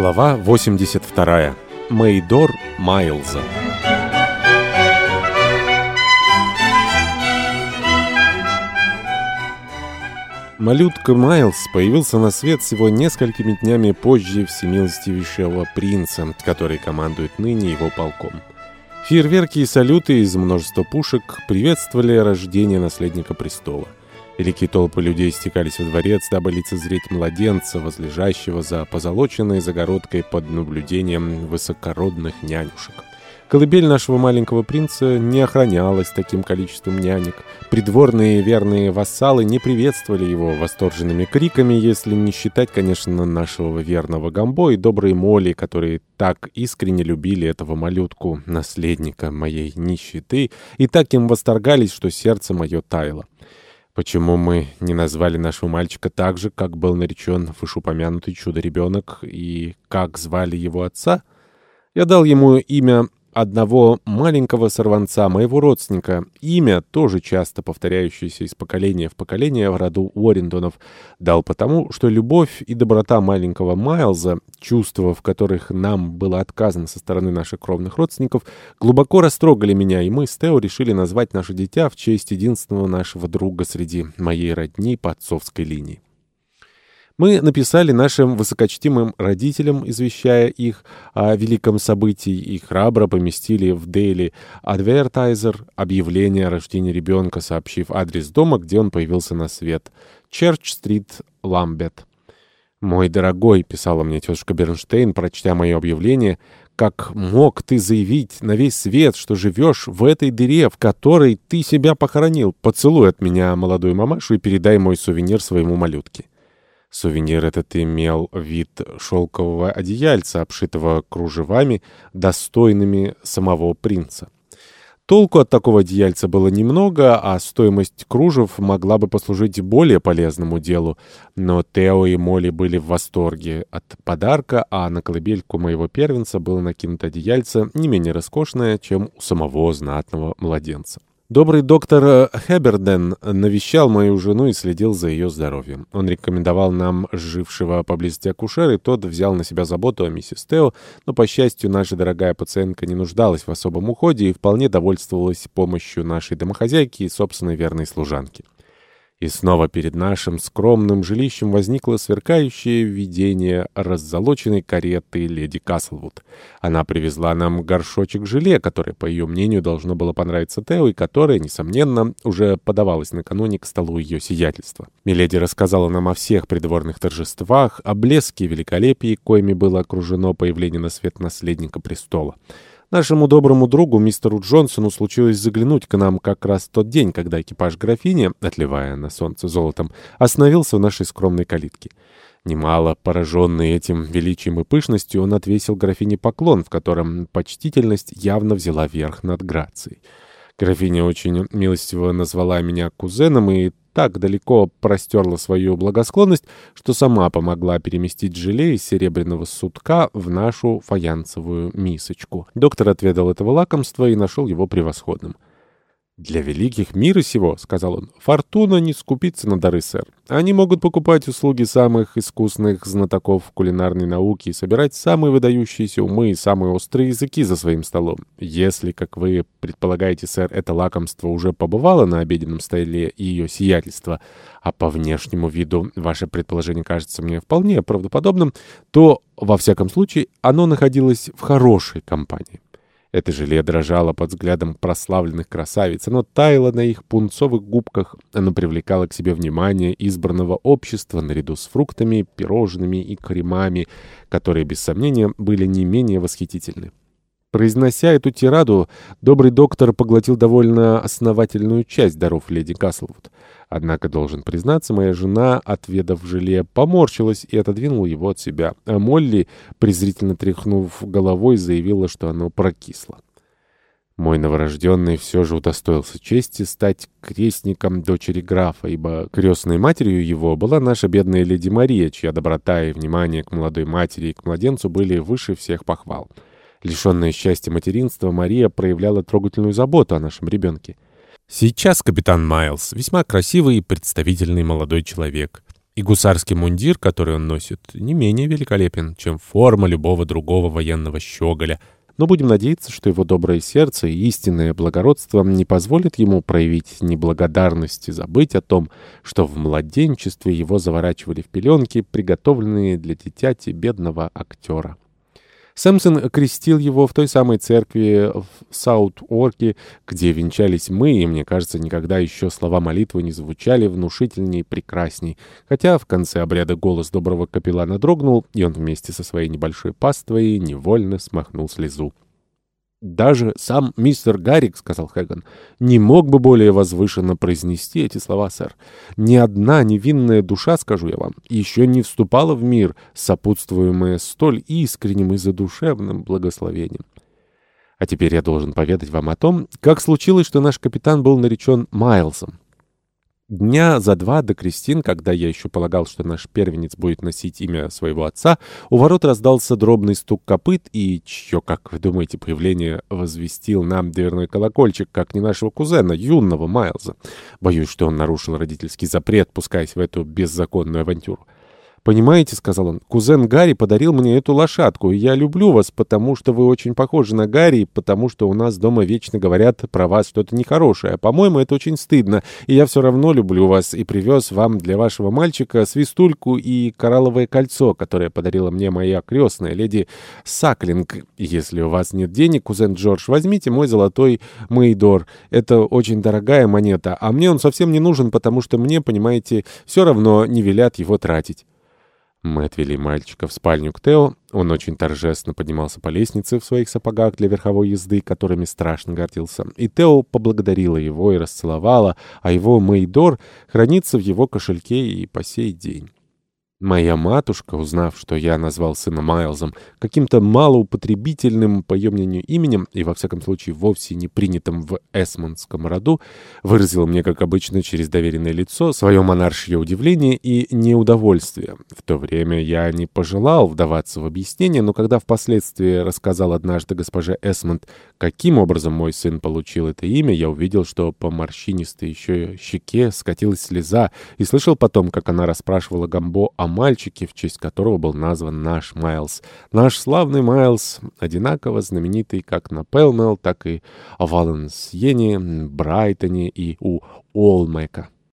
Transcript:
Глава 82. Мейдор Майлза. Малютка Майлз появился на свет всего несколькими днями позже всемилостивейшего принца, который командует ныне его полком. Фейерверки и салюты из множества пушек приветствовали рождение наследника престола. Великие толпы людей стекались во дворец, дабы лицезреть младенца, возлежащего за позолоченной загородкой под наблюдением высокородных нянюшек. Колыбель нашего маленького принца не охранялась таким количеством нянек. Придворные верные вассалы не приветствовали его восторженными криками, если не считать, конечно, нашего верного Гамбо и доброй Моли, которые так искренне любили этого малютку, наследника моей нищеты, и так им восторгались, что сердце мое таяло. Почему мы не назвали нашего мальчика так же, как был наречен вышеупомянутый чудо-ребенок и как звали его отца? Я дал ему имя одного маленького сорванца, моего родственника. Имя, тоже часто повторяющееся из поколения в поколение в роду Уоррингтонов, дал потому, что любовь и доброта маленького Майлза, чувства, в которых нам было отказано со стороны наших кровных родственников, глубоко растрогали меня, и мы с Тео решили назвать наше дитя в честь единственного нашего друга среди моей родни по отцовской линии. Мы написали нашим высокочтимым родителям, извещая их о великом событии, и храбро поместили в Daily Advertiser объявление о рождении ребенка, сообщив адрес дома, где он появился на свет. Черч-стрит, Ламбет. «Мой дорогой», — писала мне тетушка Бернштейн, прочтя мое объявление, «как мог ты заявить на весь свет, что живешь в этой дыре, в которой ты себя похоронил? Поцелуй от меня молодую мамашу и передай мой сувенир своему малютке». Сувенир этот имел вид шелкового одеяльца, обшитого кружевами, достойными самого принца. Толку от такого одеяльца было немного, а стоимость кружев могла бы послужить более полезному делу. Но Тео и Молли были в восторге от подарка, а на колыбельку моего первенца было накинуто одеяльце не менее роскошное, чем у самого знатного младенца. Добрый доктор э, Хеберден навещал мою жену и следил за ее здоровьем. Он рекомендовал нам жившего поблизости акушера, и тот взял на себя заботу о миссис Тео, но, по счастью, наша дорогая пациентка не нуждалась в особом уходе и вполне довольствовалась помощью нашей домохозяйки и собственной верной служанки. И снова перед нашим скромным жилищем возникло сверкающее видение раззолоченной кареты леди Каслвуд. Она привезла нам горшочек желе, которое, по ее мнению, должно было понравиться Тео, и которое, несомненно, уже подавалось накануне к столу ее сиятельства. Миледи рассказала нам о всех придворных торжествах, о блеске и великолепии, коими было окружено появление на свет наследника престола. Нашему доброму другу, мистеру Джонсону, случилось заглянуть к нам как раз в тот день, когда экипаж графини, отливая на солнце золотом, остановился в нашей скромной калитке. Немало пораженный этим величием и пышностью, он отвесил графине поклон, в котором почтительность явно взяла верх над грацией. Графиня очень милостиво назвала меня кузеном и так далеко простерла свою благосклонность, что сама помогла переместить желе из серебряного сутка в нашу фаянсовую мисочку. Доктор отведал этого лакомства и нашел его превосходным. «Для великих мира сего, — сказал он, — фортуна не скупится на дары, сэр. Они могут покупать услуги самых искусных знатоков кулинарной науки и собирать самые выдающиеся умы и самые острые языки за своим столом. Если, как вы предполагаете, сэр, это лакомство уже побывало на обеденном столе ее сиятельства, а по внешнему виду ваше предположение кажется мне вполне правдоподобным, то, во всяком случае, оно находилось в хорошей компании». Это желе дрожало под взглядом прославленных красавиц. Оно таяло на их пунцовых губках. Оно привлекало к себе внимание избранного общества наряду с фруктами, пирожными и кремами, которые, без сомнения, были не менее восхитительны. Произнося эту тираду, добрый доктор поглотил довольно основательную часть даров леди Каслвуд. Однако, должен признаться, моя жена, отведав желе, поморщилась и отодвинула его от себя, а Молли, презрительно тряхнув головой, заявила, что оно прокисло. Мой новорожденный все же удостоился чести стать крестником дочери графа, ибо крестной матерью его была наша бедная леди Мария, чья доброта и внимание к молодой матери и к младенцу были выше всех похвал. Лишенная счастья материнства, Мария проявляла трогательную заботу о нашем ребенке. Сейчас капитан Майлз весьма красивый и представительный молодой человек. И гусарский мундир, который он носит, не менее великолепен, чем форма любого другого военного щеголя. Но будем надеяться, что его доброе сердце и истинное благородство не позволят ему проявить неблагодарность и забыть о том, что в младенчестве его заворачивали в пеленки, приготовленные для дитяти бедного актера. Сэмпсон крестил его в той самой церкви в Саут-Орке, где венчались мы, и, мне кажется, никогда еще слова молитвы не звучали внушительней и прекрасней. Хотя в конце обряда голос доброго капеллана дрогнул, и он вместе со своей небольшой паствой невольно смахнул слезу. «Даже сам мистер Гаррик, — сказал Хэган, — не мог бы более возвышенно произнести эти слова, сэр. Ни одна невинная душа, скажу я вам, еще не вступала в мир, сопутствуемая столь искренним и задушевным благословением. А теперь я должен поведать вам о том, как случилось, что наш капитан был наречен Майлсом. Дня за два до крестин, когда я еще полагал, что наш первенец будет носить имя своего отца, у ворот раздался дробный стук копыт, и чье, как вы думаете, появление возвестил нам дверной колокольчик, как не нашего кузена, юного Майлза. Боюсь, что он нарушил родительский запрет, пускаясь в эту беззаконную авантюру. «Понимаете, — сказал он, — кузен Гарри подарил мне эту лошадку, и я люблю вас, потому что вы очень похожи на Гарри, потому что у нас дома вечно говорят про вас что-то нехорошее. По-моему, это очень стыдно, и я все равно люблю вас и привез вам для вашего мальчика свистульку и коралловое кольцо, которое подарила мне моя крестная, леди Саклинг. Если у вас нет денег, кузен Джордж, возьмите мой золотой Мейдор. Это очень дорогая монета, а мне он совсем не нужен, потому что мне, понимаете, все равно не велят его тратить». Мы отвели мальчика в спальню к Тео. Он очень торжественно поднимался по лестнице в своих сапогах для верховой езды, которыми страшно гордился. И Тео поблагодарила его и расцеловала, а его Мейдор хранится в его кошельке и по сей день. Моя матушка, узнав, что я назвал сына Майлзом каким-то малоупотребительным, по ее мнению, именем, и, во всяком случае, вовсе не принятым в эсмонском роду, выразила мне, как обычно, через доверенное лицо свое монаршье удивление и неудовольствие. В то время я не пожелал вдаваться в объяснение, но когда впоследствии рассказал однажды госпоже Эсмонд, каким образом мой сын получил это имя, я увидел, что по морщинистой еще щеке скатилась слеза, и слышал потом, как она расспрашивала Гамбо о мальчике, в честь которого был назван наш Майлз. Наш славный Майлз, одинаково знаменитый как на Пелмел, так и в Валенсьене, Брайтоне и у Олмека.